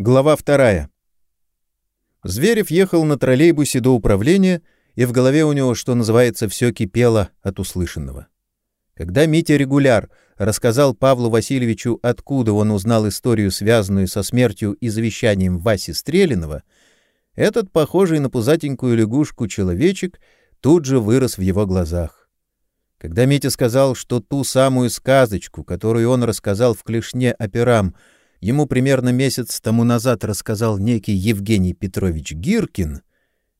Глава вторая. Зверев ехал на троллейбусе до управления, и в голове у него, что называется, все кипело от услышанного. Когда Митя Регуляр рассказал Павлу Васильевичу, откуда он узнал историю, связанную со смертью и завещанием Васи Стрелинова, этот, похожий на пузатенькую лягушку человечек, тут же вырос в его глазах. Когда Митя сказал, что ту самую сказочку, которую он рассказал в клешне операм, ему примерно месяц тому назад рассказал некий Евгений Петрович Гиркин,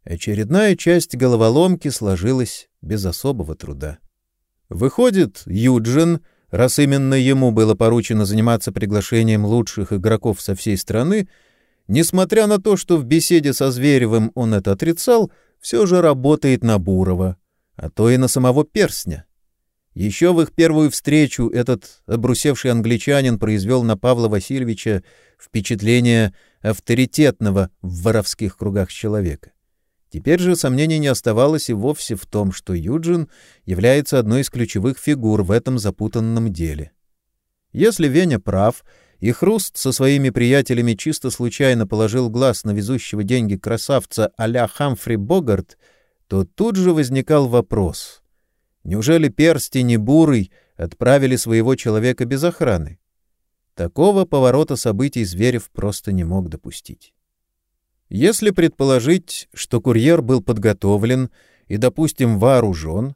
очередная часть головоломки сложилась без особого труда. Выходит, Юджин, раз именно ему было поручено заниматься приглашением лучших игроков со всей страны, несмотря на то, что в беседе со Зверевым он это отрицал, все же работает на Бурова, а то и на самого Перстня. Еще в их первую встречу этот обрусевший англичанин произвел на Павла Васильевича впечатление авторитетного в воровских кругах человека. Теперь же сомнений не оставалось и вовсе в том, что Юджин является одной из ключевых фигур в этом запутанном деле. Если Веня прав, и Хруст со своими приятелями чисто случайно положил глаз на везущего деньги красавца а-ля Хамфри Богарт, то тут же возникал вопрос — Неужели перстень и бурый отправили своего человека без охраны? Такого поворота событий Зверев просто не мог допустить. Если предположить, что курьер был подготовлен и, допустим, вооружен,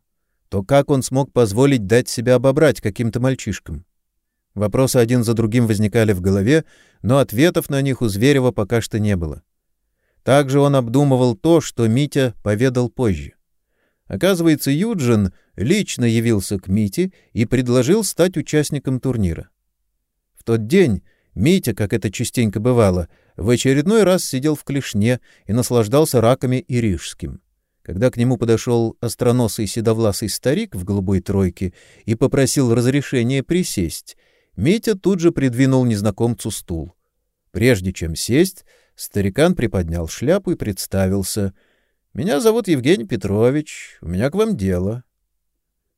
то как он смог позволить дать себя обобрать каким-то мальчишкам? Вопросы один за другим возникали в голове, но ответов на них у Зверева пока что не было. Также он обдумывал то, что Митя поведал позже. Оказывается, Юджин лично явился к Мите и предложил стать участником турнира. В тот день Митя, как это частенько бывало, в очередной раз сидел в клешне и наслаждался раками и рижским. Когда к нему подошел остроносый седовласый старик в голубой тройке и попросил разрешения присесть, Митя тут же придвинул незнакомцу стул. Прежде чем сесть, старикан приподнял шляпу и представился — меня зовут Евгений Петрович. У меня к вам дело.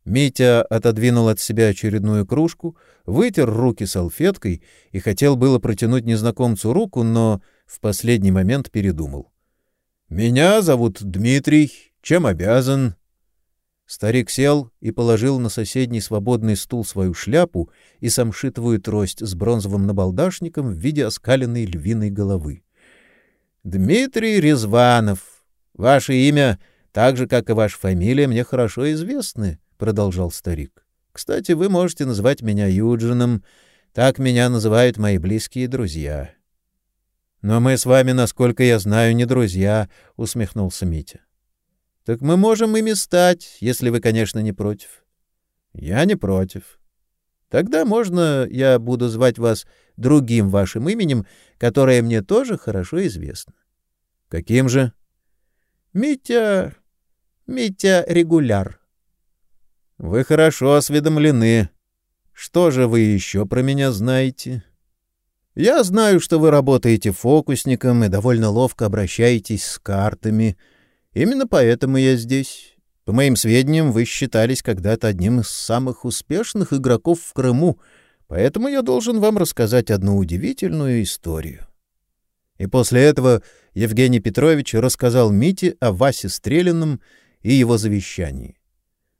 Митя отодвинул от себя очередную кружку, вытер руки салфеткой и хотел было протянуть незнакомцу руку, но в последний момент передумал. Меня зовут Дмитрий. Чем обязан? Старик сел и положил на соседний свободный стул свою шляпу и самшитовую трость с бронзовым набалдашником в виде оскаленной львиной головы. Дмитрий Резванов, Ваше имя, так же как и ваша фамилия, мне хорошо известны, продолжал старик. Кстати, вы можете называть меня Юджином, так меня называют мои близкие друзья. Но мы с вами, насколько я знаю, не друзья, усмехнулся Митя. Так мы можем ими стать, если вы, конечно, не против. Я не против. Тогда можно я буду звать вас другим вашим именем, которое мне тоже хорошо известно. Каким же? Митя... Митя Регуляр. Вы хорошо осведомлены. Что же вы еще про меня знаете? Я знаю, что вы работаете фокусником и довольно ловко обращаетесь с картами. Именно поэтому я здесь. По моим сведениям, вы считались когда-то одним из самых успешных игроков в Крыму, поэтому я должен вам рассказать одну удивительную историю. И после этого Евгений Петрович рассказал Мите о Васе Стрелином и его завещании.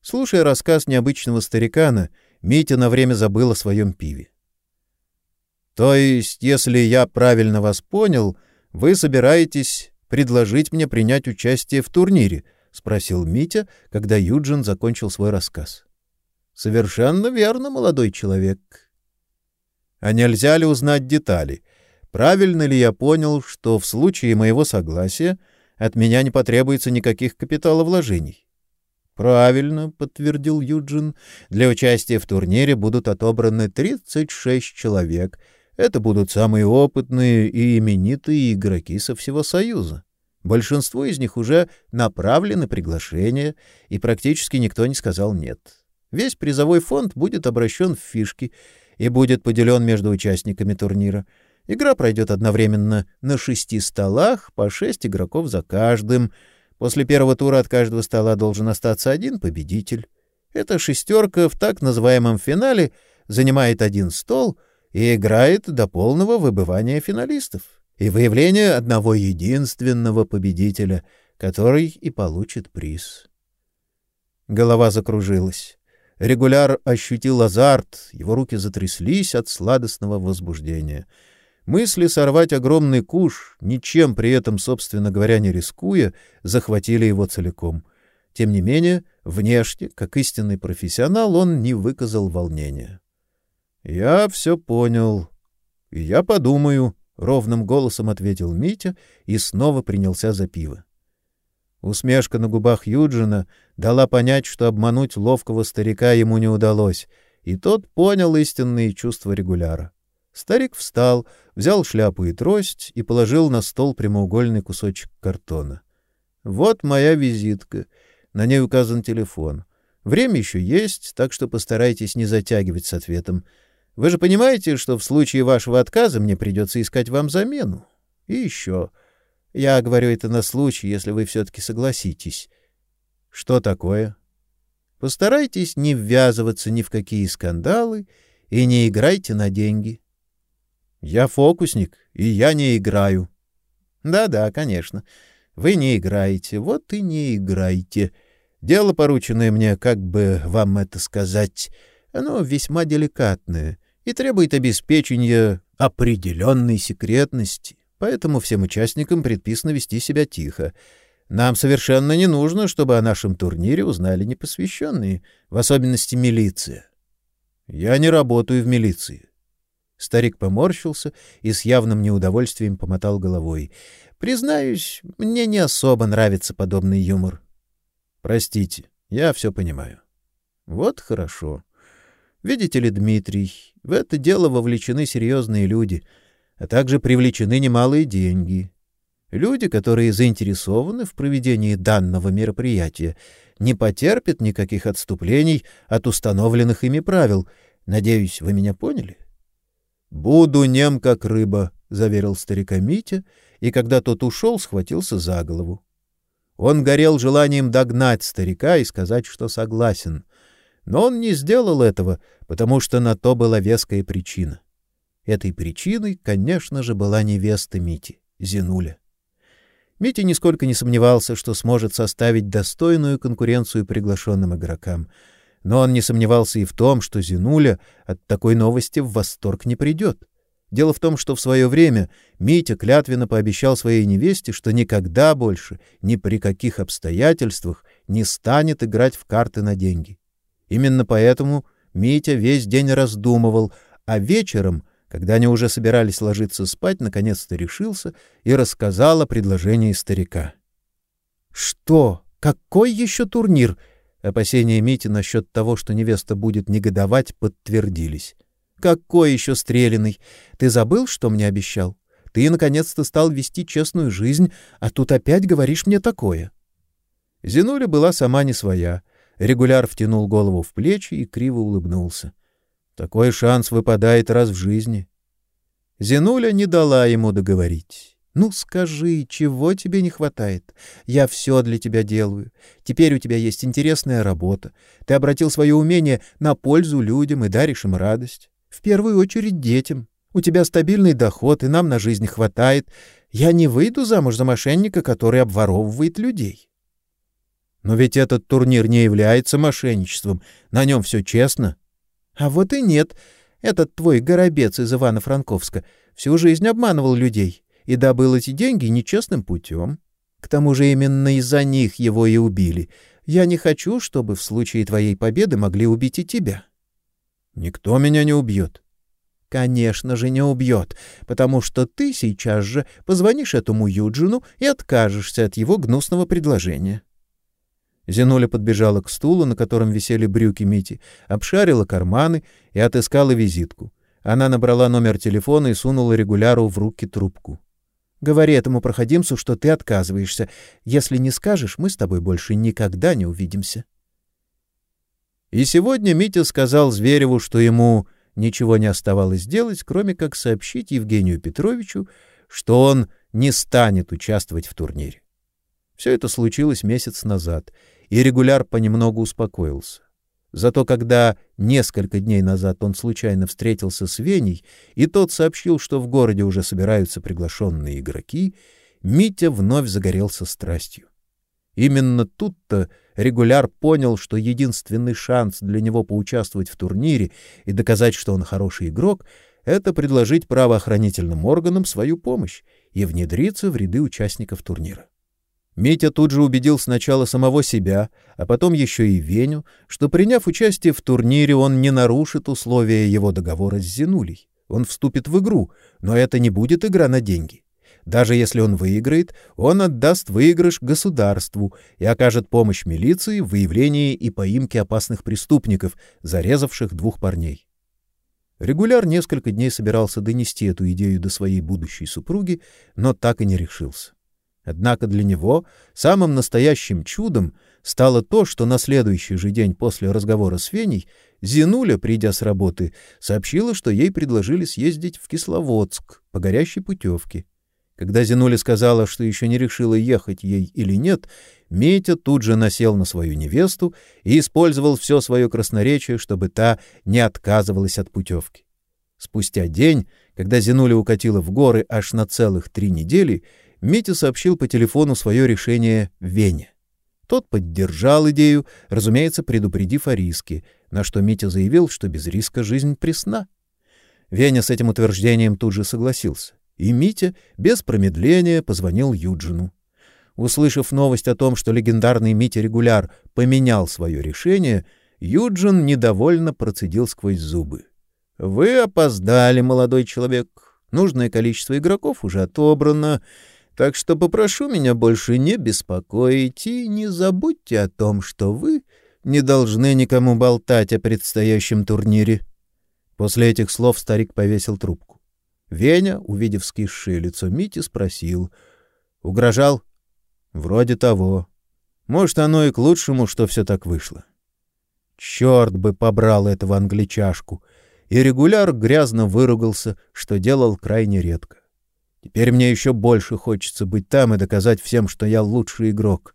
Слушая рассказ необычного старикана, Митя на время забыл о своем пиве. То есть, если я правильно вас понял, вы собираетесь предложить мне принять участие в турнире, спросил Митя, когда Юджин закончил свой рассказ. Совершенно верно, молодой человек. А нельзя ли узнать детали? Правильно ли я понял, что в случае моего согласия от меня не потребуется никаких капиталовложений? Правильно, подтвердил Юджин. Для участия в турнире будут отобраны 36 человек. Это будут самые опытные и именитые игроки со всего Союза. Большинство из них уже направлены приглашения, и практически никто не сказал нет. Весь призовой фонд будет обращен в фишки и будет поделен между участниками турнира. Игра пройдет одновременно на шести столах, по шесть игроков за каждым. После первого тура от каждого стола должен остаться один победитель. Эта шестерка в так называемом финале занимает один стол и играет до полного выбывания финалистов. и выявление одного единственного победителя, который и получит приз. Голова закружилась. Регуляр ощутил азарт, его руки затряслись от сладостного возбуждения. Мысли сорвать огромный куш, ничем при этом, собственно говоря, не рискуя, захватили его целиком. Тем не менее, внешне, как истинный профессионал, он не выказал волнения. «Я все понял. И я подумаю», — ровным голосом ответил Митя и снова принялся за пиво. Усмешка на губах Юджина дала понять, что обмануть ловкого старика ему не удалось, и тот понял истинные чувства регуляра. Старик встал, взял шляпу и трость и положил на стол прямоугольный кусочек картона. «Вот моя визитка. На ней указан телефон. Время еще есть, так что постарайтесь не затягивать с ответом. Вы же понимаете, что в случае вашего отказа мне придется искать вам замену. И еще. Я говорю это на случай, если вы все-таки согласитесь. Что такое? Постарайтесь не ввязываться ни в какие скандалы и не играйте на деньги. Я фокусник, и я не играю. Да-да, конечно. Вы не играете, вот и не играйте. Дело, порученное мне, как бы вам это сказать, оно весьма деликатное и требует обеспечения определенной секретности, поэтому всем участникам предписано вести себя тихо. Нам совершенно не нужно, чтобы о нашем турнире узнали непосвященные, в особенности милиция. Я не работаю в милиции. Старик поморщился и с явным неудовольствием помотал головой. Признаюсь, мне не особо нравится подобный юмор. Простите, я все понимаю. Вот хорошо. Видите ли, Дмитрий, в это дело вовлечены серьезные люди, а также привлечены немалые деньги. Люди, которые заинтересованы в проведении данного мероприятия, не потерпят никаких отступлений от установленных ими правил. Надеюсь, вы меня поняли? Буду нем как рыба, заверил старика Митя, и когда тот ушел, схватился за голову. Он горел желанием догнать старика и сказать, что согласен. Но он не сделал этого, потому что на то была веская причина. Этой причиной, конечно же, была невеста Мити, Зинуля. Митя нисколько не сомневался, что сможет составить достойную конкуренцию приглашенным игрокам. Но он не сомневался и в том, что Зинуля от такой новости в восторг не придет. Дело в том, что в свое время Митя клятвенно пообещал своей невесте, что никогда больше, ни при каких обстоятельствах, не станет играть в карты на деньги. Именно поэтому Митя весь день раздумывал, а вечером, когда они уже собирались ложиться спать, наконец-то решился и рассказал о предложении старика. «Что? Какой еще турнир?» Опасения Мити насчет того, что невеста будет негодовать, подтвердились. «Какой еще стреляный? Ты забыл, что мне обещал? Ты, наконец-то, стал вести честную жизнь, а тут опять говоришь мне такое». Зинуля была сама не своя — Регуляр втянул голову в плечи и криво улыбнулся. Такой шанс выпадает раз в жизни. Зинуля не дала ему договорить. Ну скажи, чего тебе не хватает? Я все для тебя делаю. Теперь у тебя есть интересная работа. Ты обратил свое умение на пользу людям и даришь им радость. В первую очередь детям. У тебя стабильный доход, и нам на жизнь хватает. Я не выйду замуж за мошенника, который обворовывает людей. Но ведь этот турнир не является мошенничеством, на нем все честно. А вот и нет. Этот твой горобец из Ивано-Франковска всю жизнь обманывал людей и добыл эти деньги нечестным путем. К тому же именно из-за них его и убили. Я не хочу, чтобы в случае твоей победы могли убить и тебя. Никто меня не убьет. Конечно же, не убьет, потому что ты сейчас же позвонишь этому Юджину и откажешься от его гнусного предложения. Зинуля подбежала к стулу, на котором висели брюки Мити, обшарила карманы и отыскала визитку. Она набрала номер телефона и сунула регуляру в руки трубку. «Говори этому проходимцу, что ты отказываешься. Если не скажешь, мы с тобой больше никогда не увидимся». И сегодня Митя сказал Звереву, что ему ничего не оставалось делать, кроме как сообщить Евгению Петровичу, что он не станет участвовать в турнире. Все это случилось месяц назад — и регуляр понемногу успокоился. Зато когда несколько дней назад он случайно встретился с Веней, и тот сообщил, что в городе уже собираются приглашенные игроки, Митя вновь загорелся страстью. Именно тут-то регуляр понял, что единственный шанс для него поучаствовать в турнире и доказать, что он хороший игрок, это предложить правоохранительным органам свою помощь и внедриться в ряды участников турнира. Митя тут же убедил сначала самого себя, а потом еще и Веню, что приняв участие в турнире, он не нарушит условия его договора с Зинулей. Он вступит в игру, но это не будет игра на деньги. Даже если он выиграет, он отдаст выигрыш государству и окажет помощь милиции в выявлении и поимке опасных преступников, зарезавших двух парней. Регуляр несколько дней собирался донести эту идею до своей будущей супруги, но так и не решился. Однако для него самым настоящим чудом стало то, что на следующий же день после разговора с Веней Зинуля, придя с работы, сообщила, что ей предложили съездить в Кисловодск по горящей путевке. Когда Зинуля сказала, что еще не решила ехать ей или нет, Митя тут же насел на свою невесту и использовал все свое красноречие, чтобы та не отказывалась от путевки. Спустя день, когда Зинуля укатила в горы аж на целых три недели, Митя сообщил по телефону свое решение Вене. Тот поддержал идею, разумеется, предупредив о риске, на что Митя заявил, что без риска жизнь пресна. Веня с этим утверждением тут же согласился, и Митя без промедления позвонил Юджину. Услышав новость о том, что легендарный Митя Регуляр поменял свое решение, Юджин недовольно процедил сквозь зубы. — Вы опоздали, молодой человек. Нужное количество игроков уже отобрано. Так что попрошу меня больше не беспокоить и не забудьте о том, что вы не должны никому болтать о предстоящем турнире. После этих слов старик повесил трубку. Веня, увидев скисшее лицо Мити, спросил: "Угрожал?" "Вроде того. Может, оно и к лучшему, что все так вышло. Черт бы побрал этого англичашку!" И регуляр грязно выругался, что делал крайне редко. Теперь мне еще больше хочется быть там и доказать всем, что я лучший игрок.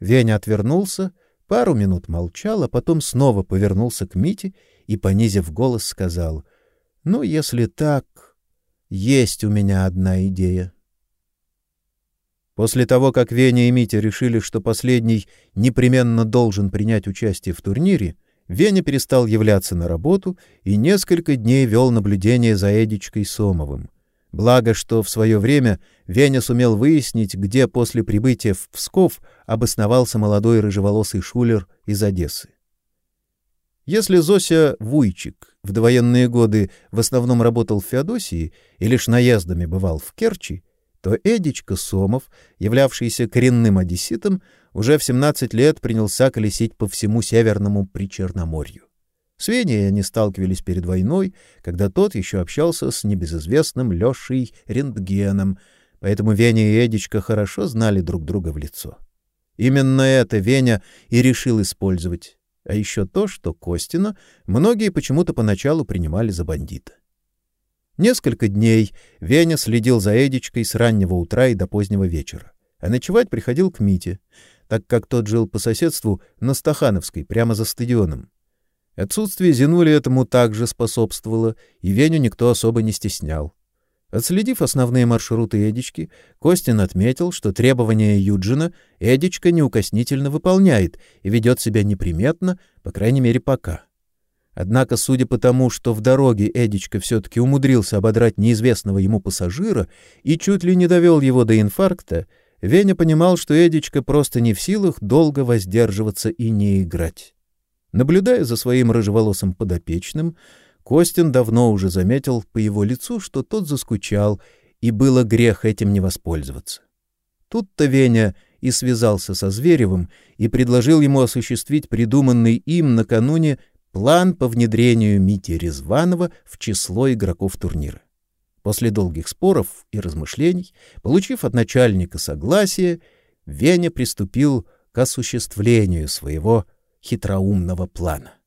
Веня отвернулся, пару минут молчал, а потом снова повернулся к Мите и, понизив голос, сказал: "Ну, если так, есть у меня одна идея". После того, как Веня и Митя решили, что последний непременно должен принять участие в турнире, Веня перестал являться на работу и несколько дней вел наблюдение за Эдичкой Сомовым. Благо, что в свое время Веня сумел выяснить, где после прибытия в Псков обосновался молодой рыжеволосый шулер из Одессы. Если Зося Вуйчик в довоенные годы в основном работал в Феодосии и лишь наездами бывал в Керчи, то Эдичка Сомов, являвшийся коренным одесситом, уже в 17 лет принялся колесить по всему Северному Причерноморью. С Веней они сталкивались перед войной, когда тот еще общался с небезызвестным Лешей Рентгеном, поэтому Веня и Эдичка хорошо знали друг друга в лицо. Именно это Веня и решил использовать, а еще то, что Костина многие почему-то поначалу принимали за бандита. Несколько дней Веня следил за Эдичкой с раннего утра и до позднего вечера, а ночевать приходил к Мите, так как тот жил по соседству на Стахановской, прямо за стадионом. Отсутствие Зинули этому также способствовало, и Веню никто особо не стеснял. Отследив основные маршруты Эдички, Костин отметил, что требования Юджина Эдичка неукоснительно выполняет и ведет себя неприметно, по крайней мере, пока. Однако, судя по тому, что в дороге Эдичка все-таки умудрился ободрать неизвестного ему пассажира и чуть ли не довел его до инфаркта, Веня понимал, что Эдичка просто не в силах долго воздерживаться и не играть. Наблюдая за своим рыжеволосым подопечным, Костин давно уже заметил по его лицу, что тот заскучал, и было грех этим не воспользоваться. Тут-то Веня и связался со Зверевым и предложил ему осуществить придуманный им накануне план по внедрению Мити Резванова в число игроков турнира. После долгих споров и размышлений, получив от начальника согласие, Веня приступил к осуществлению своего хитроумного плана.